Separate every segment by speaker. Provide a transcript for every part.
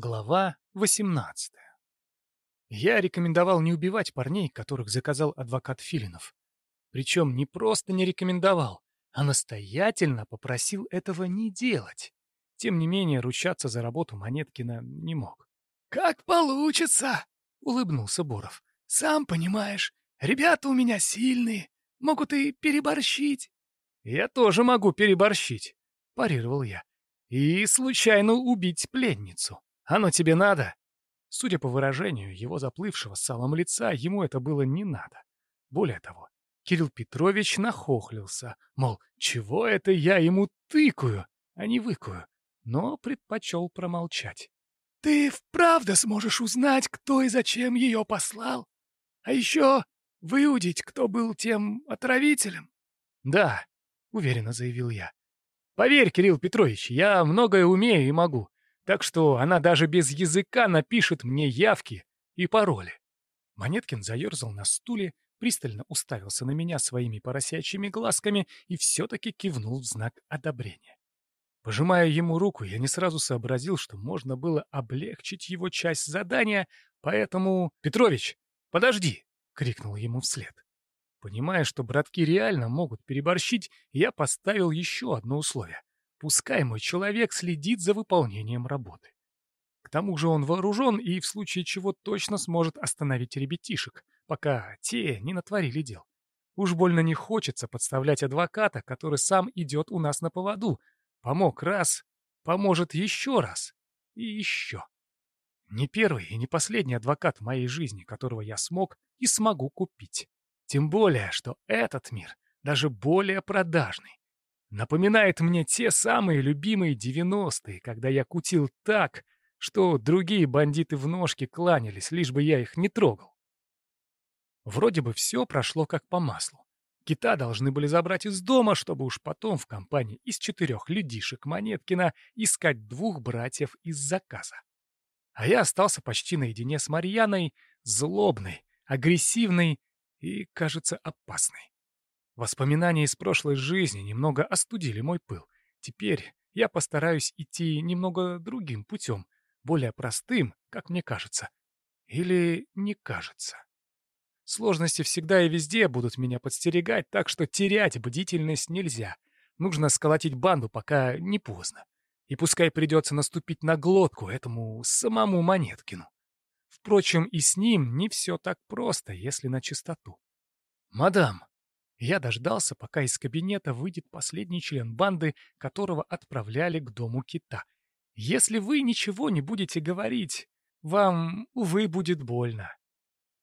Speaker 1: Глава 18 Я рекомендовал не убивать парней, которых заказал адвокат Филинов. Причем не просто не рекомендовал, а настоятельно попросил этого не делать. Тем не менее, ручаться за работу Монеткина не мог.
Speaker 2: «Как получится!» — улыбнулся Боров. «Сам понимаешь, ребята у меня сильные, могут и переборщить».
Speaker 1: «Я тоже могу переборщить», — парировал я. «И случайно убить пленницу. Оно тебе надо?» Судя по выражению его заплывшего салом лица, ему это было не надо. Более того, Кирилл Петрович нахохлился, мол, чего это я ему тыкаю, а не выкую, но предпочел промолчать.
Speaker 2: «Ты вправду сможешь узнать, кто и зачем ее послал? А еще выудить, кто был тем отравителем?»
Speaker 1: «Да», — уверенно заявил я. «Поверь, Кирилл Петрович, я многое умею и могу. Так что она даже без языка напишет мне явки и пароли. Монеткин заерзал на стуле, пристально уставился на меня своими поросячьими глазками и все-таки кивнул в знак одобрения. Пожимая ему руку, я не сразу сообразил, что можно было облегчить его часть задания, поэтому... «Петрович, подожди!» — крикнул ему вслед. Понимая, что братки реально могут переборщить, я поставил еще одно условие. Пускай мой человек следит за выполнением работы. К тому же он вооружен и в случае чего точно сможет остановить ребятишек, пока те не натворили дел. Уж больно не хочется подставлять адвоката, который сам идет у нас на поводу. Помог раз, поможет еще раз и еще. Не первый и не последний адвокат в моей жизни, которого я смог и смогу купить. Тем более, что этот мир даже более продажный. Напоминает мне те самые любимые девяностые, когда я кутил так, что другие бандиты в ножки кланялись, лишь бы я их не трогал. Вроде бы все прошло как по маслу. Кита должны были забрать из дома, чтобы уж потом в компании из четырех людишек Монеткина искать двух братьев из заказа. А я остался почти наедине с Марьяной, злобной, агрессивной и, кажется, опасной. Воспоминания из прошлой жизни немного остудили мой пыл. Теперь я постараюсь идти немного другим путем, более простым, как мне кажется. Или не кажется. Сложности всегда и везде будут меня подстерегать, так что терять бдительность нельзя. Нужно сколотить банду, пока не поздно. И пускай придется наступить на глотку этому самому Монеткину. Впрочем, и с ним не все так просто, если на чистоту. «Мадам», я дождался, пока из кабинета выйдет последний член банды, которого отправляли к дому кита. Если вы ничего не будете говорить, вам, увы, будет больно.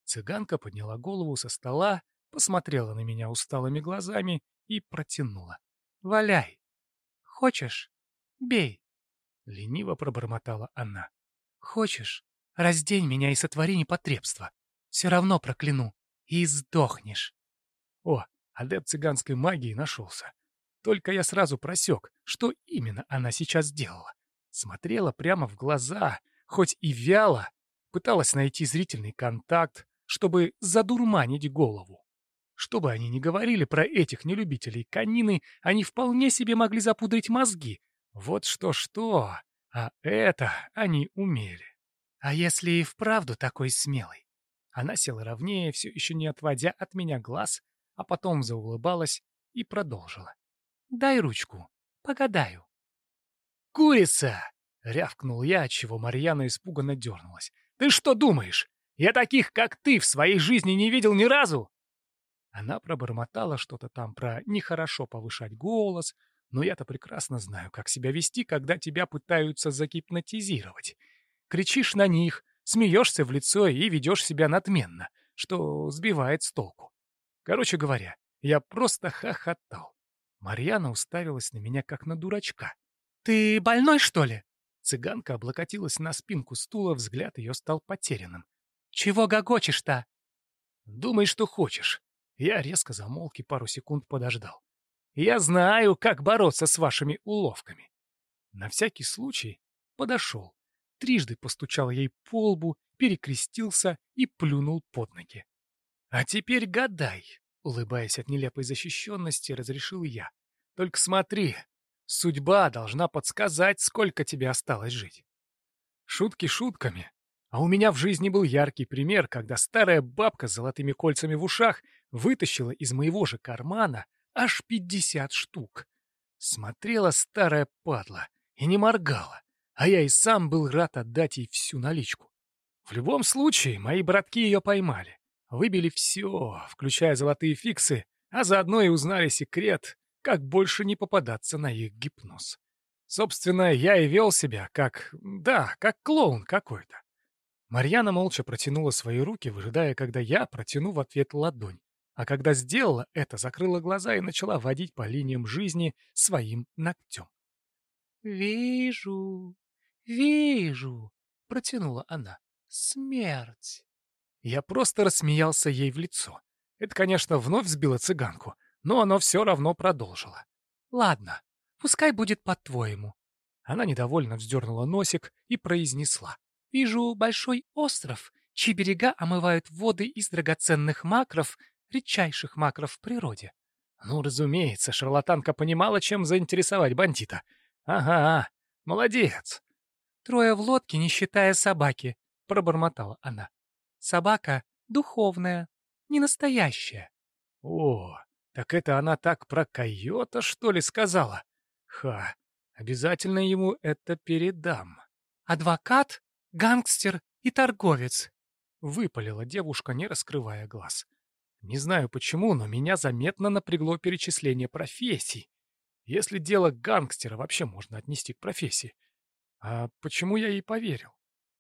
Speaker 1: Цыганка подняла голову со стола, посмотрела на меня усталыми глазами и протянула. «Валяй! Хочешь? Бей!» Лениво пробормотала она. «Хочешь? Раздень меня и сотвори непотребство. Все равно прокляну. И сдохнешь». О, адепт цыганской магии нашелся. Только я сразу просек, что именно она сейчас делала. Смотрела прямо в глаза, хоть и вяло, пыталась найти зрительный контакт, чтобы задурманить голову. Что бы они ни говорили про этих нелюбителей конины, они вполне себе могли запудрить мозги. Вот что-что, а это они умели. А если и вправду такой смелый? Она села ровнее, все еще не отводя от меня глаз, а потом заулыбалась и продолжила. «Дай ручку, погадаю». «Курица!» — рявкнул я, отчего Марьяна испуганно дернулась. «Ты что думаешь? Я таких, как ты, в своей жизни не видел ни разу!» Она пробормотала что-то там про нехорошо повышать голос, но я-то прекрасно знаю, как себя вести, когда тебя пытаются загипнотизировать. Кричишь на них, смеешься в лицо и ведешь себя надменно, что сбивает с толку. Короче говоря, я просто хохотал. Марьяна уставилась на меня, как на дурачка. «Ты больной, что ли?» Цыганка облокотилась на спинку стула, взгляд ее стал потерянным. «Чего гогочешь-то?» «Думай, что хочешь». Я резко замолк и пару секунд подождал. «Я знаю, как бороться с вашими уловками». На всякий случай подошел, трижды постучал ей по лбу, перекрестился и плюнул под ноги. «А теперь гадай», — улыбаясь от нелепой защищенности, разрешил я. «Только смотри, судьба должна подсказать, сколько тебе осталось жить». Шутки шутками. А у меня в жизни был яркий пример, когда старая бабка с золотыми кольцами в ушах вытащила из моего же кармана аж пятьдесят штук. Смотрела старая падла и не моргала, а я и сам был рад отдать ей всю наличку. В любом случае, мои братки ее поймали. Выбили все, включая золотые фиксы, а заодно и узнали секрет, как больше не попадаться на их гипноз. Собственно, я и вел себя как... да, как клоун какой-то. Марьяна молча протянула свои руки, выжидая, когда я протяну в ответ ладонь. А когда сделала это, закрыла глаза и начала водить по линиям жизни своим ногтем.
Speaker 2: «Вижу, вижу», — протянула она смерть.
Speaker 1: Я просто рассмеялся ей в лицо. Это, конечно, вновь сбило цыганку, но оно все равно продолжило.
Speaker 2: «Ладно, пускай будет по-твоему».
Speaker 1: Она недовольно вздернула носик и произнесла.
Speaker 2: «Вижу большой остров, чьи берега омывают воды из драгоценных макров, редчайших макров в природе».
Speaker 1: Ну, разумеется, шарлатанка понимала, чем заинтересовать бандита. «Ага, молодец».
Speaker 2: «Трое в лодке, не считая собаки. — пробормотала она. «Собака духовная, не настоящая».
Speaker 1: «О, так это она так про койота, что ли, сказала? Ха, обязательно ему это передам».
Speaker 2: «Адвокат, гангстер и торговец», —
Speaker 1: выпалила девушка, не раскрывая глаз. Не знаю почему, но меня заметно напрягло перечисление профессий. Если дело гангстера вообще можно отнести к профессии. А почему я ей поверил?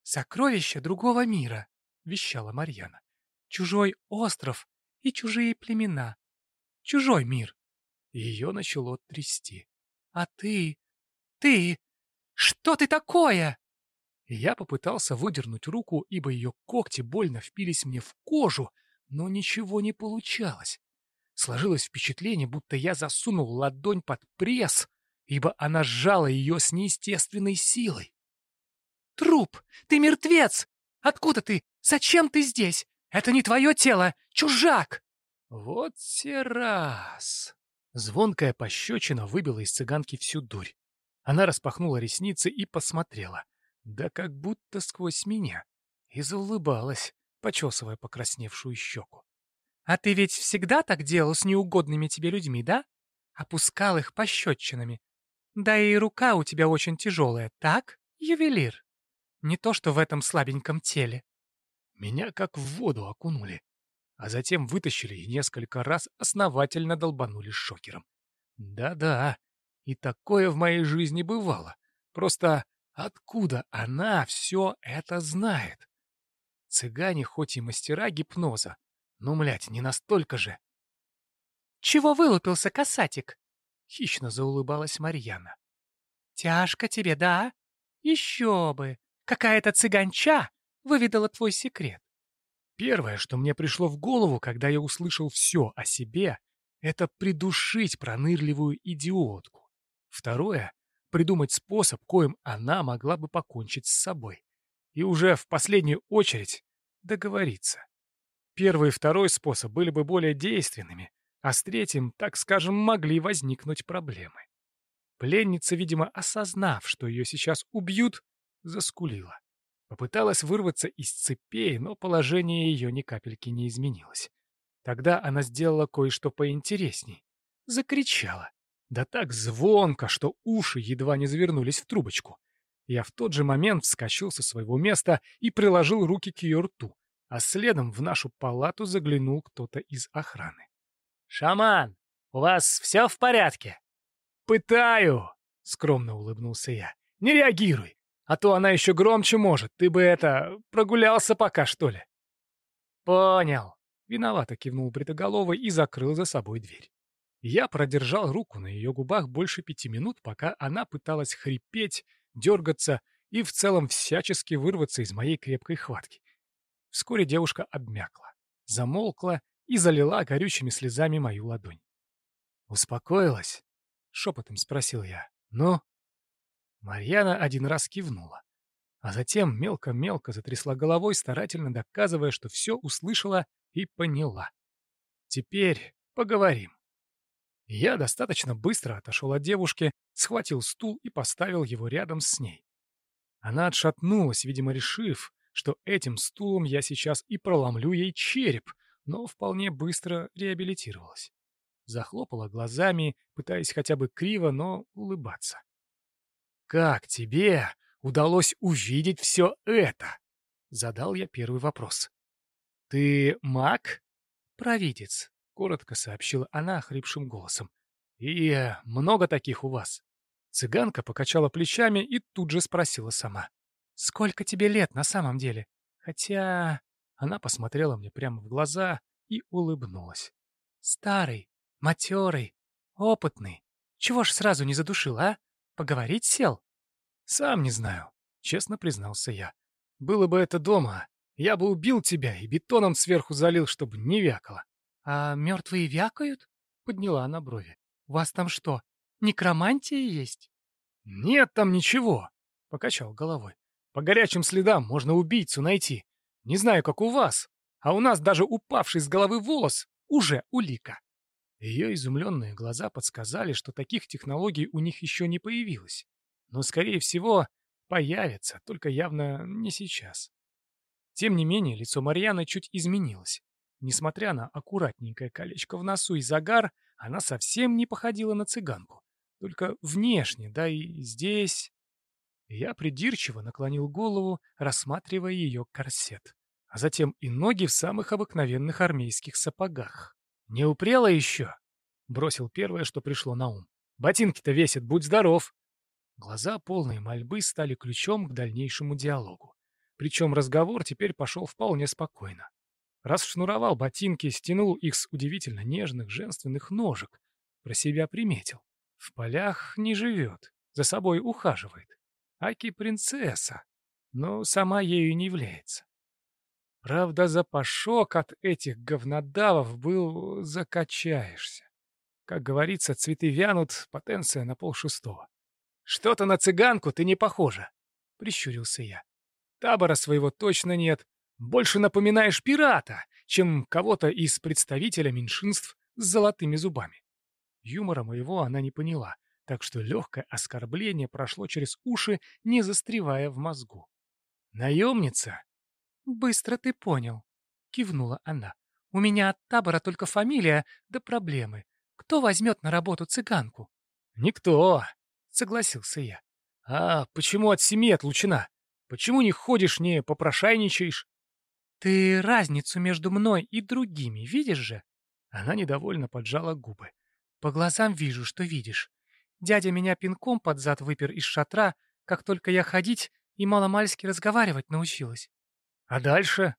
Speaker 2: «Сокровища другого мира», — вещала Марьяна. «Чужой остров и чужие племена. Чужой мир».
Speaker 1: Ее начало трясти.
Speaker 2: «А ты... ты... что ты такое?»
Speaker 1: Я попытался выдернуть руку, ибо ее когти больно впились мне в кожу, но ничего не получалось. Сложилось впечатление, будто я засунул ладонь под пресс, ибо она сжала ее с неестественной силой.
Speaker 2: Труп! Ты мертвец! Откуда ты? Зачем ты здесь? Это не твое тело! Чужак!»
Speaker 1: Вот те раз! Звонкая пощечина выбила из цыганки всю дурь. Она распахнула ресницы и посмотрела. Да как будто сквозь меня. И заулыбалась, почесывая покрасневшую щеку.
Speaker 2: «А ты ведь всегда так делал с неугодными тебе людьми, да? Опускал их пощечинами. Да и рука у тебя очень тяжелая, так, ювелир?» Не то, что в этом слабеньком теле.
Speaker 1: Меня как в воду окунули, а затем вытащили и несколько раз основательно долбанули шокером. Да-да, и такое в моей жизни бывало. Просто откуда она все это знает? Цыгане хоть и мастера гипноза, но, млядь, не настолько же.
Speaker 2: «Чего вылупился, касатик?»
Speaker 1: — хищно заулыбалась Марьяна.
Speaker 2: «Тяжко тебе, да? Еще бы! Какая-то цыганча выведала твой секрет.
Speaker 1: Первое, что мне пришло в голову, когда я услышал все о себе, это придушить пронырливую идиотку. Второе — придумать способ, коим она могла бы покончить с собой. И уже в последнюю очередь договориться. Первый и второй способ были бы более действенными, а с третьим, так скажем, могли возникнуть проблемы. Пленница, видимо, осознав, что ее сейчас убьют, заскулила. Попыталась вырваться из цепей, но положение ее ни капельки не изменилось. Тогда она сделала кое-что поинтересней. Закричала. Да так звонко, что уши едва не завернулись в трубочку. Я в тот же момент вскочил со своего места и приложил руки к ее рту, а следом в нашу палату заглянул кто-то из охраны.
Speaker 2: «Шаман, у вас все в порядке?»
Speaker 1: «Пытаю!» — скромно улыбнулся я. «Не реагируй! А то она еще громче может. Ты бы это... прогулялся пока, что ли?»
Speaker 2: «Понял».
Speaker 1: Виновато кивнул Бритоголовый и закрыл за собой дверь. Я продержал руку на ее губах больше пяти минут, пока она пыталась хрипеть, дергаться и в целом всячески вырваться из моей крепкой хватки. Вскоре девушка обмякла, замолкла и залила горючими слезами мою ладонь. «Успокоилась?» — шепотом спросил я. «Ну?» Марьяна один раз кивнула, а затем мелко-мелко затрясла головой, старательно доказывая, что все услышала и поняла. «Теперь поговорим». Я достаточно быстро отошел от девушки, схватил стул и поставил его рядом с ней. Она отшатнулась, видимо, решив, что этим стулом я сейчас и проломлю ей череп, но вполне быстро реабилитировалась. Захлопала глазами, пытаясь хотя бы криво, но улыбаться. «Как тебе удалось увидеть все это?» — задал я первый вопрос. «Ты маг?» «Провидец», — коротко сообщила она хрипшим голосом. «И много таких у вас?» Цыганка покачала плечами и тут же спросила сама. «Сколько тебе лет на самом деле? Хотя...» Она посмотрела мне прямо в глаза и улыбнулась. «Старый, матерый, опытный. Чего ж сразу не задушил, а? Поговорить сел?» «Сам не знаю», — честно признался я. «Было бы это дома, я бы убил тебя и бетоном сверху залил, чтобы не вякало». «А мертвые вякают?» — подняла она брови. «У вас там что, Некромантия есть? Нет там ничего, покачал головой. По горячим следам можно убийцу найти. Не знаю, как у вас, а у нас даже упавший с головы волос уже улика. Ее изумленные глаза подсказали, что таких технологий у них еще не появилось. Но, скорее всего, появится, только явно не сейчас. Тем не менее, лицо Марьяны чуть изменилось. Несмотря на аккуратненькое колечко в носу и загар, она совсем не походила на цыганку. Только внешне, да и здесь... Я придирчиво наклонил голову, рассматривая ее корсет, а затем и ноги в самых обыкновенных армейских сапогах. «Не упрела еще?» — бросил первое, что пришло на ум. «Ботинки-то весят, будь здоров!» Глаза, полные мольбы, стали ключом к дальнейшему диалогу. Причем разговор теперь пошел вполне спокойно. Расшнуровал ботинки, стянул их с удивительно нежных женственных ножек. Про себя приметил. В полях не живет, за собой ухаживает. Аки принцесса, но сама ею не является. Правда, запашок от этих говнодавов был «закачаешься». Как говорится, цветы вянут, потенция на полшестого. «Что-то на цыганку ты не похожа», — прищурился я. «Табора своего точно нет. Больше напоминаешь пирата, чем кого-то из представителя меньшинств с золотыми зубами». Юмора моего она не поняла, так что легкое оскорбление прошло через уши, не застревая в мозгу. «Наемница?» «Быстро ты понял», — кивнула она. «У меня от табора только фамилия, да проблемы. Кто возьмет на работу цыганку?» «Никто», — согласился я. «А почему от семьи отлучена? Почему не ходишь, не попрошайничаешь?» «Ты разницу между мной и другими видишь же?» Она недовольно поджала губы. По глазам вижу, что видишь. Дядя меня пинком под зад выпер из шатра, как только я ходить и маломальски разговаривать научилась. А дальше?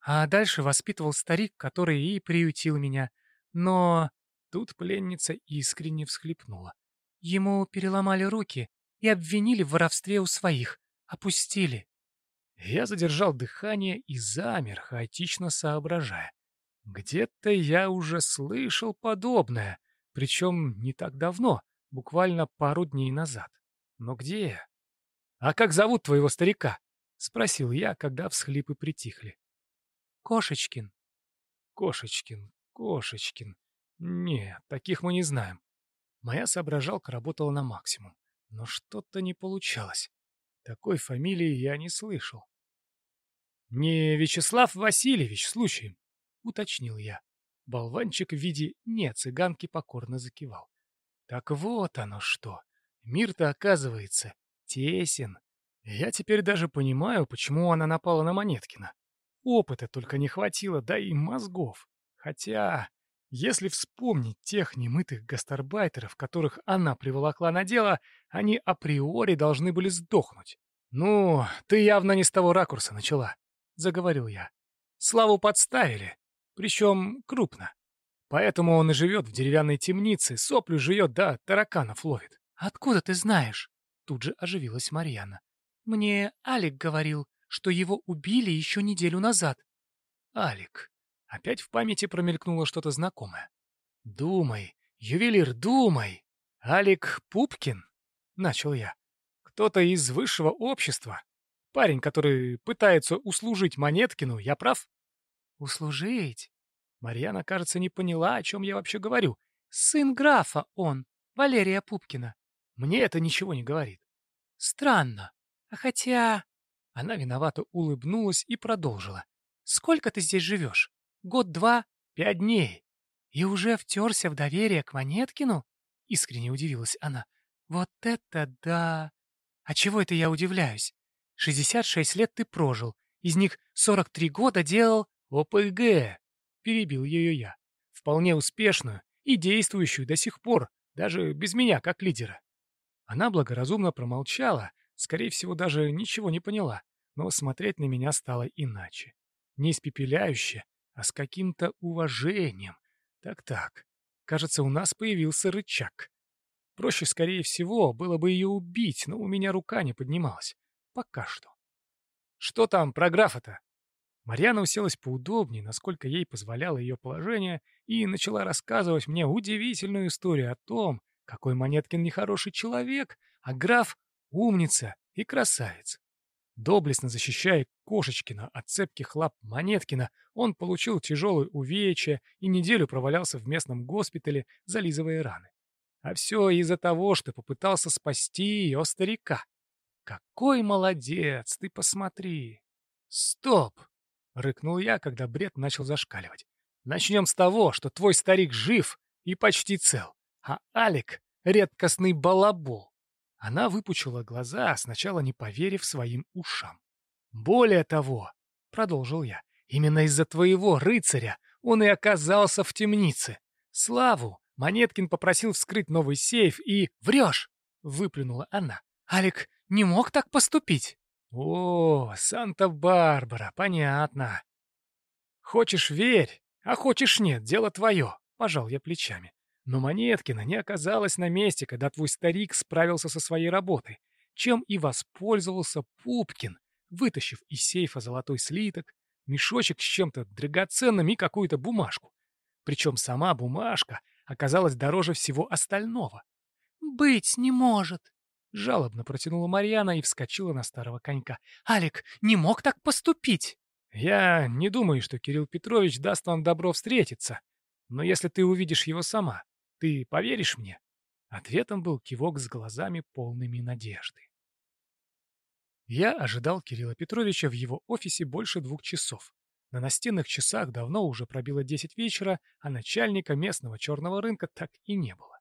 Speaker 1: А дальше воспитывал старик, который и приютил меня. Но... Тут пленница искренне всхлипнула. Ему переломали руки и обвинили в воровстве у своих. Опустили. Я задержал дыхание и замер, хаотично соображая. Где-то я уже слышал подобное. Причем не так давно, буквально пару дней назад. Но где? «А как зовут твоего старика?» — спросил я, когда всхлипы притихли. «Кошечкин». «Кошечкин, Кошечкин. Нет, таких мы не знаем». Моя соображалка работала на максимум, но что-то не получалось. Такой фамилии я не слышал. «Не Вячеслав Васильевич случаем?» — уточнил я. Болванчик в виде «не» цыганки покорно закивал. Так вот оно что. Мир-то, оказывается, тесен. Я теперь даже понимаю, почему она напала на Монеткина. Опыта только не хватило, да и мозгов. Хотя, если вспомнить тех немытых гастарбайтеров, которых она приволокла на дело, они априори должны были сдохнуть. «Ну, ты явно не с того ракурса начала», — заговорил я. «Славу подставили, причем крупно. Поэтому он и живет в деревянной темнице, соплю жует, да тараканов ловит. «Откуда ты знаешь?» Тут же оживилась Марьяна. «Мне Алик говорил, что его убили еще неделю назад». «Алик». Опять в памяти промелькнуло что-то знакомое. «Думай, ювелир, думай! Алик Пупкин?» — начал я. «Кто-то из высшего общества. Парень, который пытается услужить Монеткину, я прав?» «Услужить?» Марьяна, кажется, не поняла, о чем я вообще говорю. «Сын графа он, Валерия Пупкина». Мне это ничего не говорит. Странно.
Speaker 2: А хотя... Она виновато улыбнулась и продолжила. Сколько ты здесь живешь? Год-два? Пять дней. И уже втерся в доверие к Монеткину? Искренне удивилась она. Вот это да! А чего это я удивляюсь? 66 лет ты прожил, из них 43 года делал ОПГ, перебил ее я. Вполне успешную и действующую до сих пор, даже без меня как лидера. Она благоразумно промолчала, скорее всего, даже ничего не поняла, но смотреть на меня стало иначе. Не испепеляюще, а с каким-то уважением. Так-так, кажется, у нас появился рычаг. Проще, скорее всего, было бы ее убить, но у меня рука не поднималась. Пока что. Что там про графа-то? Марьяна уселась поудобнее, насколько ей позволяло ее положение, и начала рассказывать мне удивительную историю о том, какой Монеткин нехороший человек, а граф — умница и красавец. Доблестно защищая Кошечкина от цепких лап Монеткина, он получил тяжелое увечье и неделю провалялся в местном госпитале, зализывая раны. А все из-за того, что попытался спасти ее старика. Какой молодец, ты посмотри. Стоп! Рыкнул я, когда бред начал зашкаливать. Начнем с того, что твой старик жив и почти цел, а Алик — редкостный балабол. Она выпучила глаза, сначала не поверив своим ушам. «Более того», — продолжил я, — «именно из-за твоего рыцаря он и оказался в темнице. Славу Монеткин попросил вскрыть новый сейф и... «Врешь!» — выплюнула она. «Алик не мог так поступить!» «О, Санта-Барбара, понятно. Хочешь — верь, а хочешь — нет, дело твое», — пожал я плечами. Но Монеткина не оказалась на месте, когда твой старик справился со своей работой, чем и воспользовался Пупкин, вытащив из сейфа золотой слиток, мешочек с чем-то драгоценным и какую-то бумажку. Причем сама бумажка оказалась дороже всего остального. «Быть не может!» — жалобно протянула Марьяна и вскочила на старого конька. «Алик не мог так поступить!» «Я не думаю, что Кирилл Петрович даст вам добро встретиться. Но если ты увидишь его сама, ты поверишь мне?» Ответом был кивок с глазами полными надежды. Я ожидал Кирилла Петровича в его офисе больше двух часов. На настенных часах давно уже пробило 10 вечера, а начальника местного черного рынка так и не было.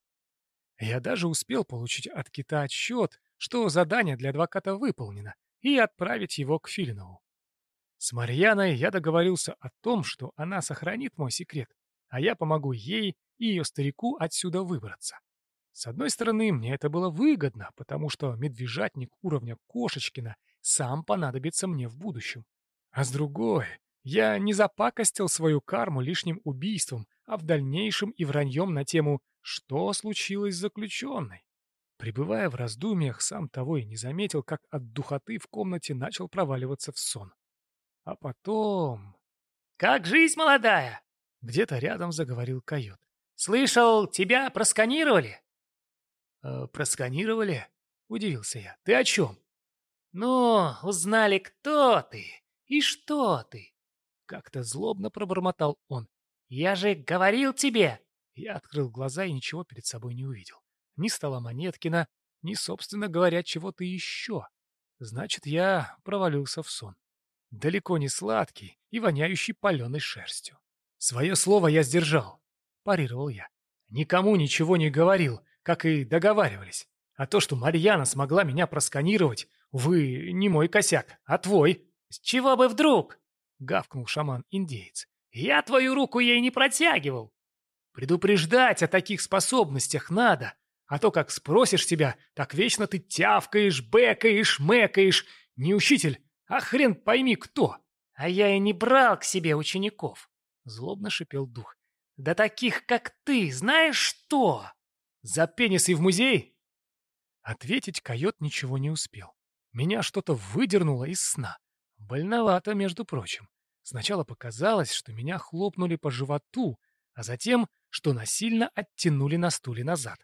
Speaker 2: Я даже успел получить от Кита отчет, что задание для адвоката выполнено, и отправить его к Филинову. С Марьяной я договорился о том, что она сохранит мой секрет, а я помогу ей и ее старику отсюда выбраться. С одной стороны, мне это было выгодно, потому что медвежатник уровня Кошечкина сам понадобится мне в будущем. А с другой, я не запакостил свою карму лишним убийством, а в дальнейшем и враньем на тему «Что случилось с заключенной?». Пребывая в раздумьях, сам того и не заметил, как от духоты в комнате начал проваливаться в сон. А потом...
Speaker 3: «Как жизнь молодая?»
Speaker 1: Где-то рядом заговорил койот.
Speaker 3: «Слышал, тебя просканировали?»
Speaker 1: «Э, «Просканировали?» — удивился я. «Ты о чем?»
Speaker 3: «Ну, узнали, кто ты и что ты.
Speaker 1: Как-то злобно пробормотал он.
Speaker 3: «Я же говорил тебе!»
Speaker 1: Я открыл глаза и ничего перед собой не увидел. Ни стола Монеткина, ни, собственно говоря, чего-то еще. Значит, я провалился в сон. Далеко не сладкий и воняющий паленой шерстью. «Свое слово я сдержал», — парировал я. «Никому ничего не говорил, как и договаривались. А то, что Марьяна смогла меня просканировать, вы не мой косяк, а твой».
Speaker 3: «С чего бы вдруг?»
Speaker 1: — гавкнул шаман-индеец.
Speaker 3: «Я твою руку ей не протягивал!»
Speaker 1: «Предупреждать о таких способностях надо, а то как спросишь тебя, так вечно ты тявкаешь, бэкаешь, мэкаешь. Не учитель, а хрен пойми кто!»
Speaker 3: «А я и не брал к себе учеников!»
Speaker 1: — злобно шипел дух.
Speaker 3: «Да таких, как ты, знаешь что?»
Speaker 1: «За пенис и в музей?» Ответить койот ничего не успел. Меня что-то выдернуло из сна. Больновато, между прочим. Сначала показалось, что меня хлопнули по животу, а затем, что насильно оттянули на стуле назад.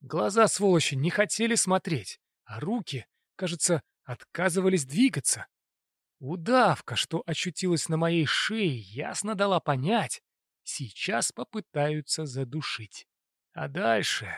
Speaker 1: Глаза, сволочи, не хотели смотреть, а руки, кажется, отказывались двигаться. Удавка, что очутилась на моей шее, ясно дала понять, сейчас попытаются задушить. А дальше...